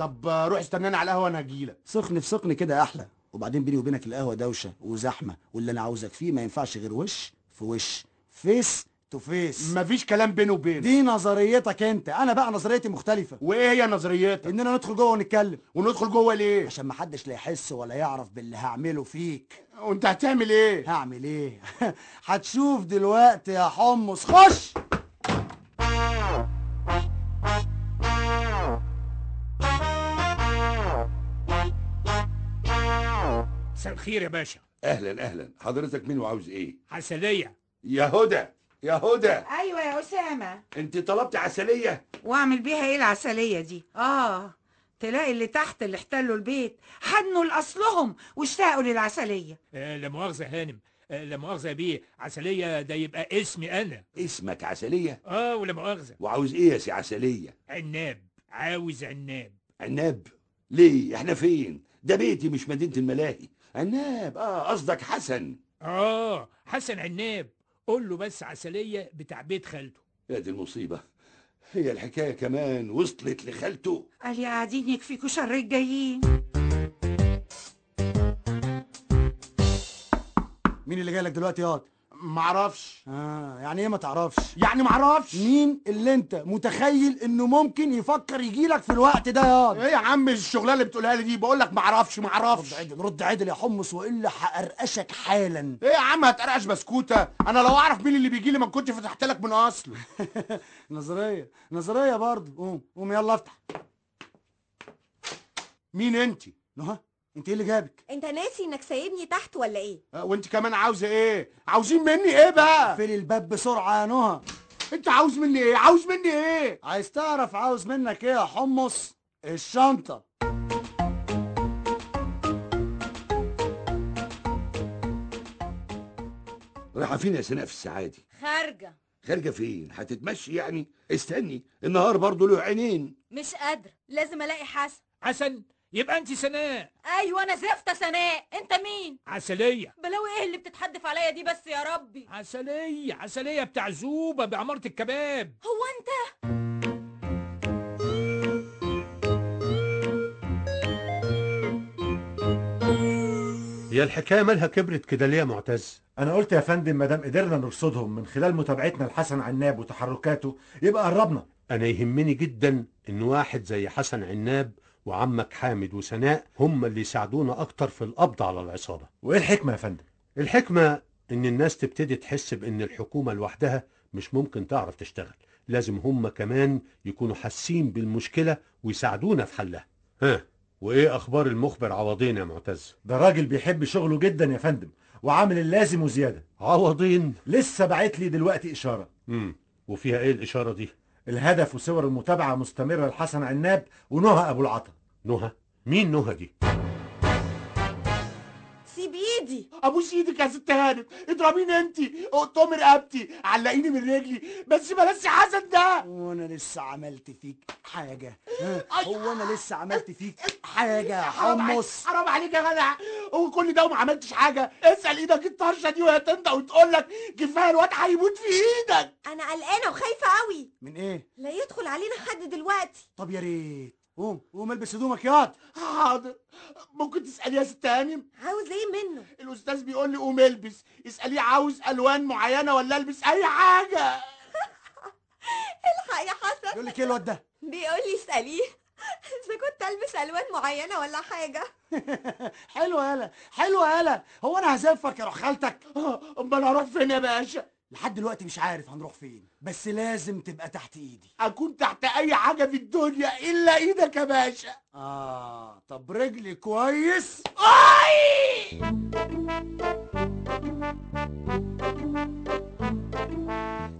طب روح استناني على القهوة أنا هجيلك. سخن في سخن كده أحلى. وبعدين بيني وبينك القهوة دوشة وزحمة واللي أنا عاوزك فيه ما ينفعش غير وش في وش. face to face مفيش كلام بيني وبينك. دي نظريتك أنت. أنا بقى نظريتي مختلفة. وإيه هي نظريتك؟ إننا ندخل جوه ونتكلم. وندخل جوه ليه؟ عشان ما حدش لا يحس ولا يعرف باللي هعمله فيك. وأنت هتعمل إيه؟ هعمل إيه؟ هتشوف دلوقتي يا حمص. خش! الخير يا باشا. أهلا أهلا. حضرتك مين وعاوز إيه؟ عسلية. يا هدى يا هدى. أيوه يا أسامة. أنت طلبت عسلية؟ وأعمل بيها إيه العسلية دي؟ آه تلاقي اللي تحت اللي احتلوا البيت حنوا لأصلهم واشتاقوا للعسلية. آه لا مؤاخذة يا هانم. آه لا مؤاخذة يا بيه. عسلية ده يبقى اسمي أنا. اسمك عسلية؟ آه ولا مؤاخذة. وعاوز إيه يا سي عسلية؟ عناب. عاوز عناب. عناب؟ ليه؟ إحنا فين؟ ده بيتي مش مدينة الملاهي. عناب. آه قصدك حسن. آه حسن عناب. قول له بس عسلية بتاع بيت خالته. يا دي المصيبة. هي الحكاية كمان وصلت لخالته. قال يا قاعدين يكفيكوا شر الجايين. مين اللي جاي لك دلوقتي ياض؟ معرفش. آه يعني إيه ما تعرفش؟ يعني معرفش. مين اللي أنت متخيل إنه ممكن يفكر يجي لك في الوقت ده ياض إيه يا عم الشغلانة اللي بتقولها لي دي؟ بقول لك معرفش رد معرفش عدل رد عدل يا حمص وإلا هقرقشك حالا. إيه يا عم هتقرقش بسكوتة؟ أنا لو أعرف مين اللي بيجي لي ما كنتش فتحت لك من أصله. نظرية نظرية برضه. قوم قوم يلا افتح. مين انت؟ نهى. انت إيه اللي جابك؟ انت ناسي انك سايبني تحت ولا إيه؟ أه، وانت كمان عاوزة إيه؟ عاوزين مني إيه بقى؟ اقفلي الباب بسرعة يا نهى. انت عاوز مني إيه؟ عاوز مني إيه؟ عايز تعرف عاوز منك إيه يا حمص؟ الشنطة. رايحة فين يا سناء في السعادي خارجة. خارجة فين؟ هتتمشي يعني؟ استني النهار برضه له عينين. مش قادرة لازم ألاقي حسن. حسن يبقى انت سناء. أيوه أنا زفته سناء. أنت مين؟ عسلية. بلاوي إيه اللي بتتحدف عليا دي بس يا ربي؟ عسلية عسلية بتاع زوبة بعمارة الكباب. هو أنت؟ هي الحكاية مالها كبرت كده ليه يا معتز؟ أنا قلت يا فندم ما دام قدرنا نرصدهم من خلال متابعتنا لحسن عناب وتحركاته يبقى قربنا. أنا يهمني جدا إن واحد زي حسن عناب وعمك حامد وسناء هم اللي يساعدونا أكتر في القبض على العصابة. وإيه الحكمة يا فندم؟ الحكمة إن الناس تبتدي تحس بإن الحكومة لوحدها مش ممكن تعرف تشتغل. لازم هم كمان يكونوا حاسين بالمشكلة ويساعدونا في حلها. ها وإيه أخبار المخبر عوضين يا معتز؟ ده راجل بيحب شغله جدا يا فندم وعامل اللازم وزيادة. عوضين؟ لسه باعت لي دلوقتي إشارة. امم وفيها إيه الإشارة دي؟ الهدف وصور المتابعة مستمرة لحسن عناب ونهى أبو العطا. نهى؟ مين نهى دي؟ سيب إيدي. ابوس إيدك يا ست هانم اضربيني أنت. اقطمي رقبتي علقيني من رجلي. بس بلاش حسن ده. وأنا لسه عملت فيك حاجة؟ هو أنا لسه عملت فيك حاجة يا حمص. حرام عليك يا جدع هو كل ده وما عملتش حاجة. اسأل إيدك الطرشة دي وهي تنطق وتقول لك كفاية الواد هيموت في إيدك. أنا قلقانة وخايفة قوي. من إيه؟ لا يدخل علينا حد دلوقتي. طب يا ريت. قوم قوم البس هدومك ياض حاضر. ممكن تسالي يا ست هانم؟ عاوز إيه منه؟ الأستاذ بيقول لي قوم البس. اسأليه عاوز ألوان معينة ولا ألبس أي حاجة. الحق يا حسن يقول لك إيه الواد ده؟ بيقول لي اسأليه. اذا كنت ألبس ألوان معينة ولا حاجة. حلوة يالا حلوة يالا هو أنا هزفك يا روح خالتك. أمال هروح فين يا باشا؟ لحد دلوقتي مش عارف هنروح فين بس لازم تبقى تحت إيدي. أكون تحت أي حاجة في الدنيا إلا إيدك يا باشا. آه طب رجلي كويس. اي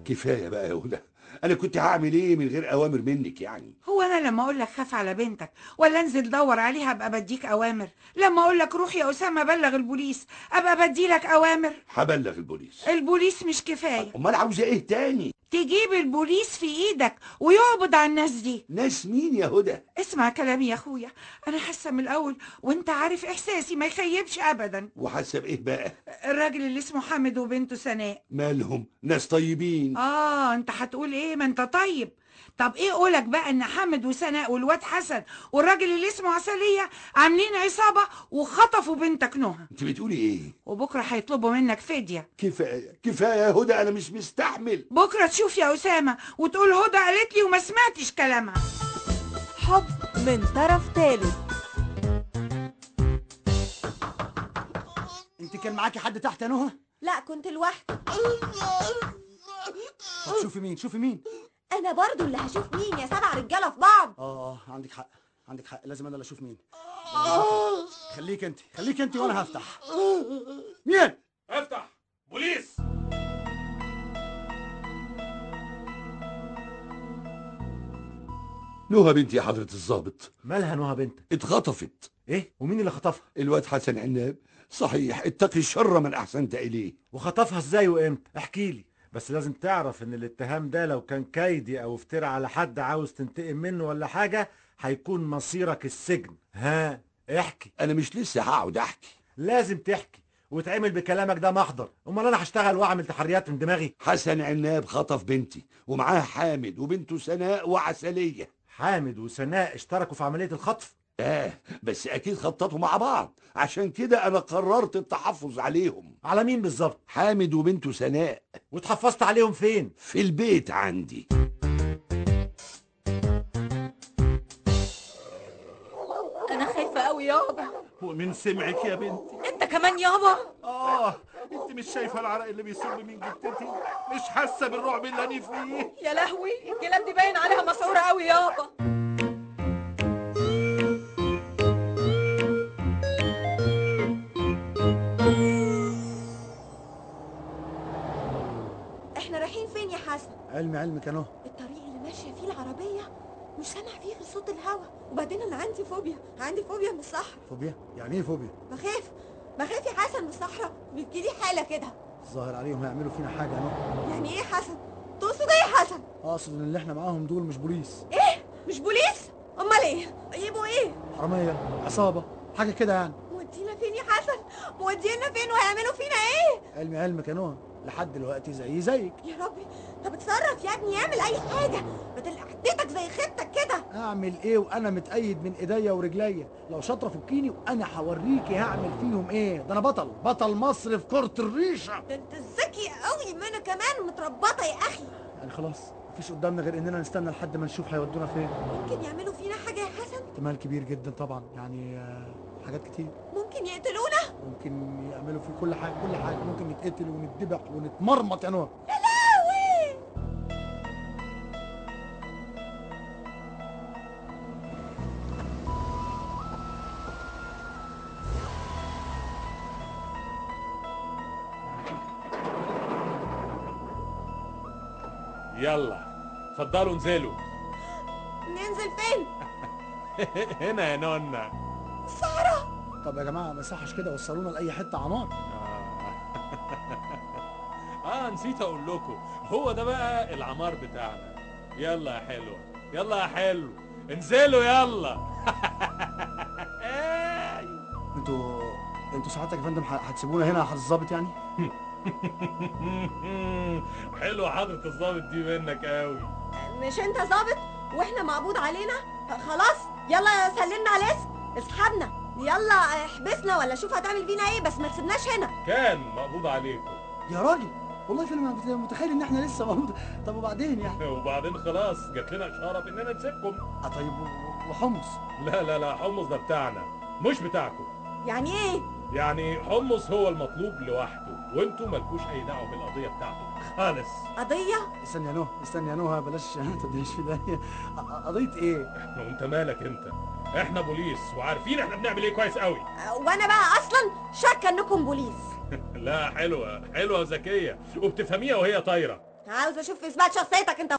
كفاية بقى يا هدى أنا كنت هعمل إيه من غير أوامر منك يعني؟ هو أنا لما أقول لك خاف على بنتك ولا أنزل دور عليها أبقى بديك أوامر. لما أقول لك روح يا أسامة بلغ البوليس أبقى بديلك أوامر. هبلغ البوليس. البوليس مش كفاية. أمال عاوزه إيه تاني؟ تجيب البوليس في إيدك ويقبض على الناس دي. ناس مين يا هدى؟ اسمع كلامي يا أخويا. أنا حاسة من الأول وأنت عارف إحساسي ما يخيبش ابدا. وحاسة بإيه بقى؟ الراجل اللي اسمه حامد وبنته سناء مالهم؟ ناس طيبين. آه أنت هتقول إيه؟ ما أنت طيب. طب إيه قولك بقى ان حامد وسناء والواد حسن والراجل اللي اسمه عسلية عاملين عصابة وخطفوا بنتك نهى؟ انت بتقولي إيه؟ وبكرة هيطلبوا منك فدية. كفايه كفاية يا هدى أنا مش مستحمل. بكرة تشوف يا أسامة وتقول هدى قالت لي وما سمعتش كلامها. حب من طرف ثالث انت كان معاكي حد تحت يا نهى؟ لا كنت لوحدي. طب شوفي مين شوفي مين. أنا برضو اللي هشوف مين يا سبع رجالة في بعض. آه آه عندك حق عندك حق. لازم أنا اللي أشوف مين. خليك أنت خليك أنت وأنا هفتح. مين؟ افتح بوليس. نهى بنتي يا حضرة الضابط. مالها نهى بنتك اتخطفت. إيه؟ ومين اللي خطفها؟ الواد حسن عناب. صحيح اتقي الشر من أحسنت إليه. وخطفها إزاي وإمتى؟ احكي لي. بس لازم تعرف إن الاتهام ده لو كان كيدي أو افترى على حد عاوز تنتقم منه ولا حاجة هيكون مصيرك السجن. ها؟ احكي. أنا مش لسه هقعد أحكي. لازم تحكي وتعمل بكلامك ده محضر. أمال أنا هشتغل وأعمل تحريات من دماغي؟ حسن عناب خطف بنتي ومعاه حامد وبنته سناء وعسلية. حامد وسناء اشتركوا في عملية الخطف؟ آه بس أكيد خططوا مع بعض. عشان كده أنا قررت التحفظ عليهم. على مين بالظبط؟ حامد وبنته سناء. واتحفظت عليهم فين؟ في البيت عندي. أنا خايفة قوي يابا. ومين سمعك يا بنتي. أنت كمان يابا؟ آه أنت مش شايفة العرق اللي بيصب من جدتي مش حاسة بالرعب اللي أنا فيه؟ يا لهوي الجلاد دي باين عليها مسعوره قوي يابا. علمي علمك نهى الطريق اللي ماشية فيه العربية مش سامع فيه غير صوت الهوا. وبعدين أنا عندي فوبيا عندي فوبيا من الصحراء. فوبيا؟ يعني إيه فوبيا؟ بخاف بخاف يا حسن من الصحراء. بتجيلي حالة كده. الظاهر عليهم هيعملوا فينا حاجة نهى يعني إيه يا حسن؟ تقصد إيه يا حسن؟ أقصد إن اللي إحنا معاهم دول مش بوليس. إيه؟ مش بوليس؟ أمال إيه؟ يبقوا إيه؟ حرامية عصابة حاجة كده يعني مودينا فين يا حسن مودينا فين وهيعملوا فينا إيه؟ علمي علمك يا نهى لحد دلوقتي زي زيك. يا ربي طب اتصرف يا ابني اعمل اي حاجة. بدل قعدتك زي خدتك كده. اعمل إيه وأنا متأيد من ايديا ورجليا؟ لو شاطرة فكيني وأنا هوريكي هعمل فيهم إيه. ده أنا بطل بطل مصر في كرة الريشة. ده انت ذكي قوي ما أنا كمان متربطة يا أخي. يعني خلاص مفيش قدامنا غير اننا نستنى لحد ما نشوف هيودونا فين. ممكن يعملوا فينا حاجة يا حسن؟ احتمال كبير جدا طبعا يعني آه، حاجات كتير. ممكن يقتلونا. ممكن يعملوا فيه كل حاجة كل حاجة. ممكن نتقتل ونتذبح ونتمرمط يا نور يا لهوي يلا اتفضلوا انزلوا. ننزل فين هنا يا نونا. طب يا جماعة ما يصحش كده وصلونا لأي حتة عمار آه نسيت أقول لكم هو ده بقى العمار بتاعنا. يلا يا حلوة يلا يا حلو انزلوا يلا. أنتوا أنتوا ساعتك يا فندم ه- هتسيبونا هنا يا حضرة الظابط يعني؟ حلو حضرة الظابط دي منك قوي مش أنت ظابط وإحنا معبود علينا؟ خلاص يلا سلمنا على الاسم اسحبنا. يلا احبسنا ولا شوف هتعمل فينا إيه بس ما تسيبناش هنا. كان مقبوض عليكم. يا راجل والله فيلم متخيل إن إحنا لسه موجود. طب وبعدين يعني وبعدين خلاص جات لنا إشارة بإننا نسيبكم. آه طيب وحمص؟ لا لا لا حمص ده بتاعنا مش بتاعكم. يعني إيه؟ يعني حمص هو المطلوب لوحده وانتوا مالكوش أي دعوة بالقضية بتاعته. خالص. قضية؟ استنى يا نهى استنى يا نهى بلاش تديش في داهيه ق- قضية إيه؟ وأنت مالك أنت؟ إحنا بوليس وعارفين إحنا بنعمل إيه كويس قوي وأنا بقى أصلا شاكة إنكم بوليس. لا حلوة حلوة وذكية وبتفهميها وهي طايرة. عاوز أشوف إثبات شخصيتك أنت